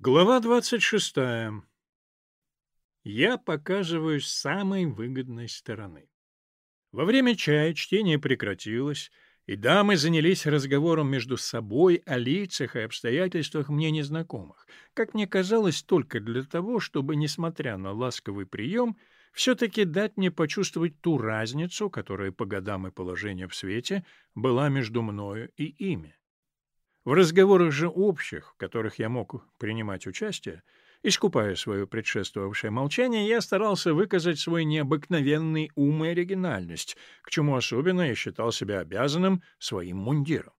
Глава 26. Я показываюсь с самой выгодной стороны. Во время чая чтение прекратилось, и дамы занялись разговором между собой о лицах и обстоятельствах мне незнакомых, как мне казалось, только для того, чтобы, несмотря на ласковый прием, все-таки дать мне почувствовать ту разницу, которая по годам и положению в свете была между мною и ими. В разговорах же общих, в которых я мог принимать участие, искупая свое предшествовавшее молчание, я старался выказать свой необыкновенный ум и оригинальность, к чему особенно я считал себя обязанным своим мундиром.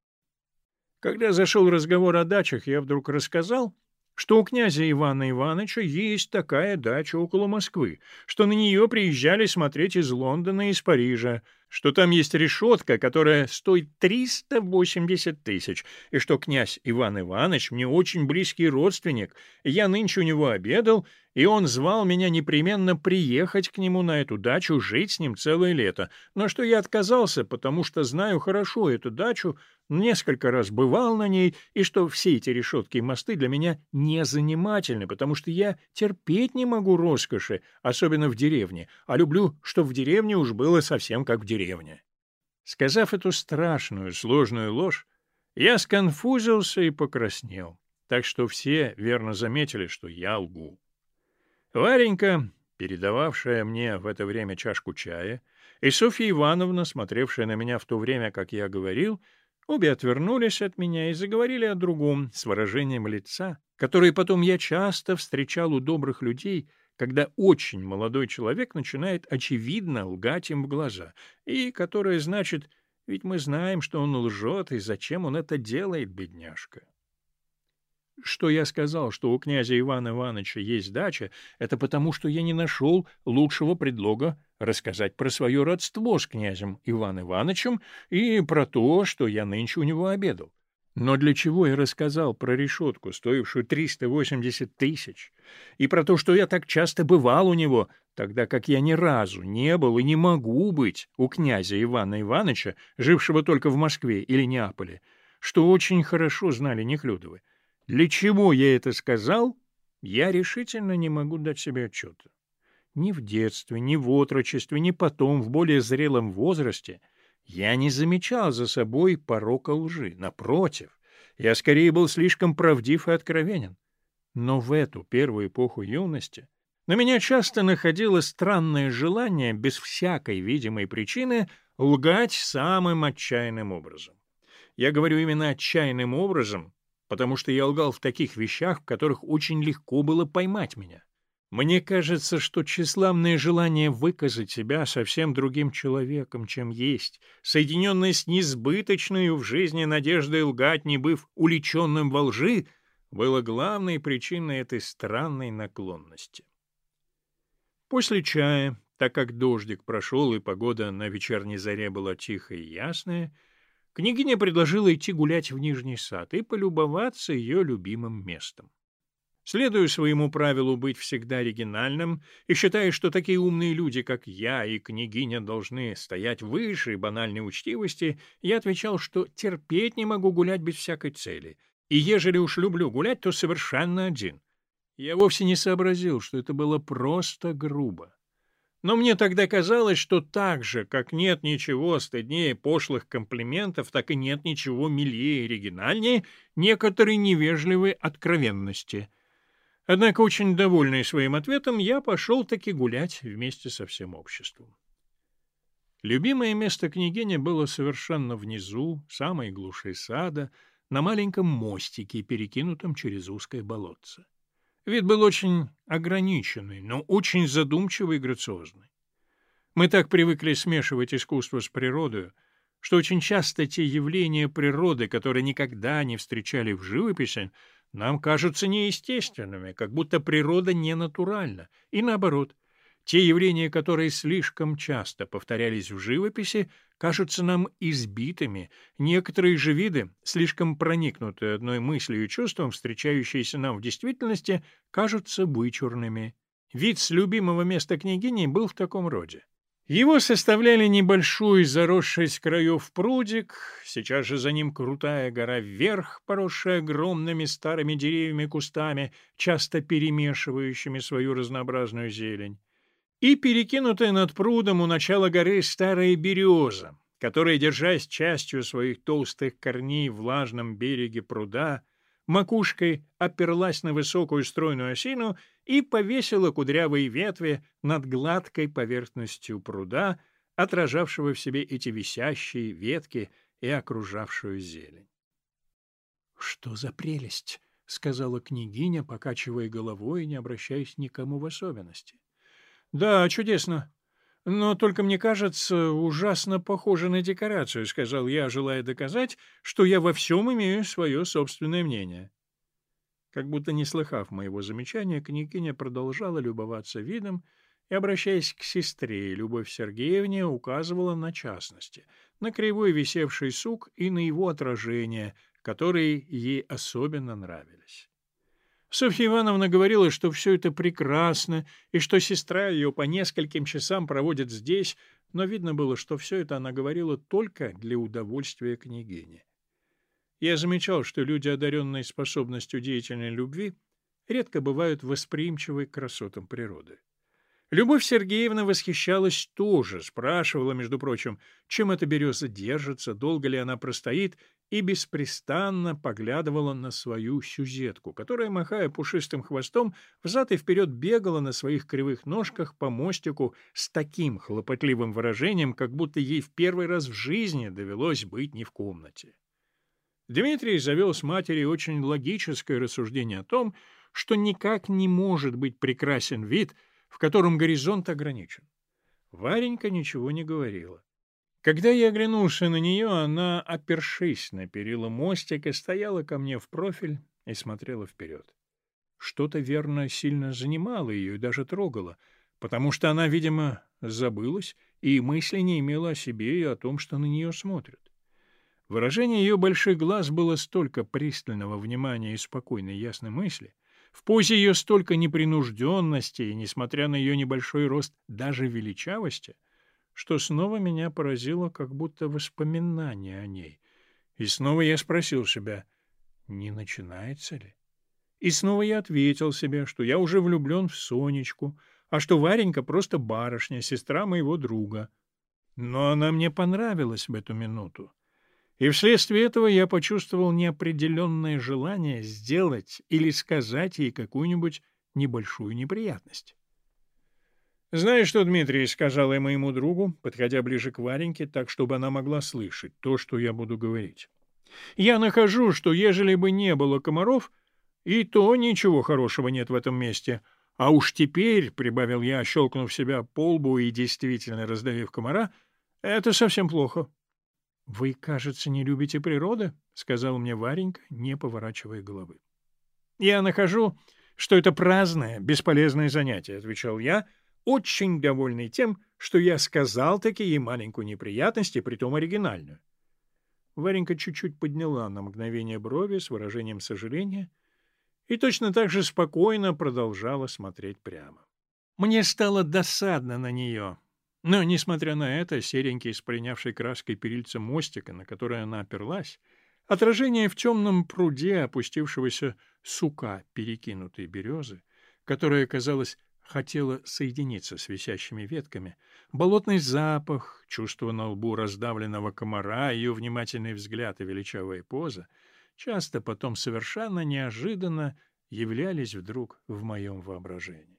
Когда зашел разговор о дачах, я вдруг рассказал, что у князя Ивана Ивановича есть такая дача около Москвы, что на нее приезжали смотреть из Лондона и из Парижа, что там есть решетка, которая стоит 380 тысяч, и что князь Иван Иванович мне очень близкий родственник, я нынче у него обедал, и он звал меня непременно приехать к нему на эту дачу, жить с ним целое лето, но что я отказался, потому что знаю хорошо эту дачу, несколько раз бывал на ней, и что все эти решетки и мосты для меня не занимательны, потому что я терпеть не могу роскоши, особенно в деревне, а люблю, что в деревне уж было совсем как в деревне. Сказав эту страшную, сложную ложь, я сконфузился и покраснел, так что все верно заметили, что я лгу. Варенька, передававшая мне в это время чашку чая, и Софья Ивановна, смотревшая на меня в то время, как я говорил, — Обе отвернулись от меня и заговорили о другом, с выражением лица, которое потом я часто встречал у добрых людей, когда очень молодой человек начинает очевидно лгать им в глаза, и которое значит «ведь мы знаем, что он лжет, и зачем он это делает, бедняжка». Что я сказал, что у князя Ивана Ивановича есть дача, это потому, что я не нашел лучшего предлога рассказать про свое родство с князем Иван Ивановичем и про то, что я нынче у него обедал. Но для чего я рассказал про решетку, стоившую 380 тысяч, и про то, что я так часто бывал у него, тогда как я ни разу не был и не могу быть у князя Ивана Ивановича, жившего только в Москве или Неаполе, что очень хорошо знали Нехлюдовы. Для чего я это сказал, я решительно не могу дать себе отчета. Ни в детстве, ни в отрочестве, ни потом, в более зрелом возрасте, я не замечал за собой порока лжи. Напротив, я скорее был слишком правдив и откровенен. Но в эту первую эпоху юности на меня часто находило странное желание, без всякой видимой причины, лгать самым отчаянным образом. Я говорю именно отчаянным образом, потому что я лгал в таких вещах, в которых очень легко было поймать меня. Мне кажется, что тщеславное желание выказать себя совсем другим человеком, чем есть, соединенное с несбыточной в жизни надеждой лгать, не быв уличенным во лжи, было главной причиной этой странной наклонности. После чая, так как дождик прошел и погода на вечерней заре была тихая и ясная, Княгиня предложила идти гулять в Нижний сад и полюбоваться ее любимым местом. Следуя своему правилу быть всегда оригинальным и считая, что такие умные люди, как я и княгиня, должны стоять выше банальной учтивости, я отвечал, что терпеть не могу гулять без всякой цели, и ежели уж люблю гулять, то совершенно один. Я вовсе не сообразил, что это было просто грубо. Но мне тогда казалось, что так же, как нет ничего стыднее пошлых комплиментов, так и нет ничего милее и оригинальнее некоторой невежливой откровенности. Однако, очень довольный своим ответом, я пошел таки гулять вместе со всем обществом. Любимое место княгини было совершенно внизу, самой глуши сада, на маленьком мостике, перекинутом через узкое болотце. Вид был очень ограниченный, но очень задумчивый и грациозный. Мы так привыкли смешивать искусство с природой, что очень часто те явления природы, которые никогда не встречали в живописи, нам кажутся неестественными, как будто природа не натуральна, и наоборот — те явления, которые слишком часто повторялись в живописи, кажутся нам избитыми, некоторые же виды, слишком проникнутые одной мыслью и чувством, встречающиеся нам в действительности, кажутся вычурными. Вид с любимого места княгини был в таком роде. Его составляли небольшой заросший с краев прудик, сейчас же за ним крутая гора вверх, поросшая огромными старыми деревьями кустами, часто перемешивающими свою разнообразную зелень, и перекинутая над прудом у начала горы старая береза, которая, держась частью своих толстых корней в влажном береге пруда, макушкой оперлась на высокую стройную осину и повесила кудрявые ветви над гладкой поверхностью пруда, отражавшего в себе эти висящие ветки и окружавшую зелень. — Что за прелесть! — сказала княгиня, покачивая головой и не обращаясь никому в особенности. — Да, чудесно. «Но только мне кажется, ужасно похоже на декорацию», — сказал я, желая доказать, что я во всем имею свое собственное мнение. Как будто не слыхав моего замечания, княгиня продолжала любоваться видом и, обращаясь к сестре, Любовь Сергеевне указывала на частности, на кривой висевший сук и на его отражение, которые ей особенно нравились. Софья Ивановна говорила, что все это прекрасно, и что сестра ее по нескольким часам проводит здесь, но видно было, что все это она говорила только для удовольствия княгини. Я замечал, что люди, одаренные способностью деятельной любви, редко бывают восприимчивы к красотам природы. Любовь Сергеевна восхищалась тоже, спрашивала, между прочим, чем эта береза держится, долго ли она простоит, и беспрестанно поглядывала на свою сюзетку, которая, махая пушистым хвостом, взад и вперед бегала на своих кривых ножках по мостику с таким хлопотливым выражением, как будто ей в первый раз в жизни довелось быть не в комнате. Дмитрий завел с матерью очень логическое рассуждение о том, что никак не может быть прекрасен вид — в котором горизонт ограничен. Варенька ничего не говорила. Когда я оглянулся на нее, она, опершись на перила мостика, стояла ко мне в профиль и смотрела вперед. Что-то, верно, сильно занимало ее и даже трогало, потому что она, видимо, забылась и мысли не имела о себе и о том, что на нее смотрят. Выражение ее больших глаз было столько пристального внимания и спокойной ясной мысли, в позе ее столько непринужденности и, несмотря на ее небольшой рост, даже величавости, что снова меня поразило как будто воспоминание о ней. И снова я спросил себя, не начинается ли? И снова я ответил себе, что я уже влюблен в Сонечку, а что Варенька просто барышня, сестра моего друга. Но она мне понравилась в эту минуту. И вследствие этого я почувствовал неопределенное желание сделать или сказать ей какую-нибудь небольшую неприятность. «Знаешь что, Дмитрий?» — сказал я моему другу, подходя ближе к Вареньке, так, чтобы она могла слышать то, что я буду говорить. «Я нахожу, что ежели бы не было комаров, и то ничего хорошего нет в этом месте. А уж теперь, — прибавил я, щелкнув себя по лбу и действительно раздавив комара, — это совсем плохо». — Вы, кажется, не любите природы, — сказал мне Варенька, не поворачивая головы. — Я нахожу, что это праздное, бесполезное занятие, — отвечал я, очень довольный тем, что я сказал таки ей маленькую неприятность, и притом оригинальную. Варенька чуть-чуть подняла на мгновение брови с выражением сожаления и точно так же спокойно продолжала смотреть прямо. Мне стало досадно на нее, но, несмотря на это, серенький с краской перильца мостика, на который она оперлась, отражение в темном пруде опустившегося сука перекинутой березы, которая, казалось, хотела соединиться с висящими ветками, болотный запах, чувство на лбу раздавленного комара, ее внимательный взгляд и величавая поза, часто потом совершенно неожиданно являлись вдруг в моем воображении.